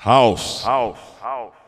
House. House. House.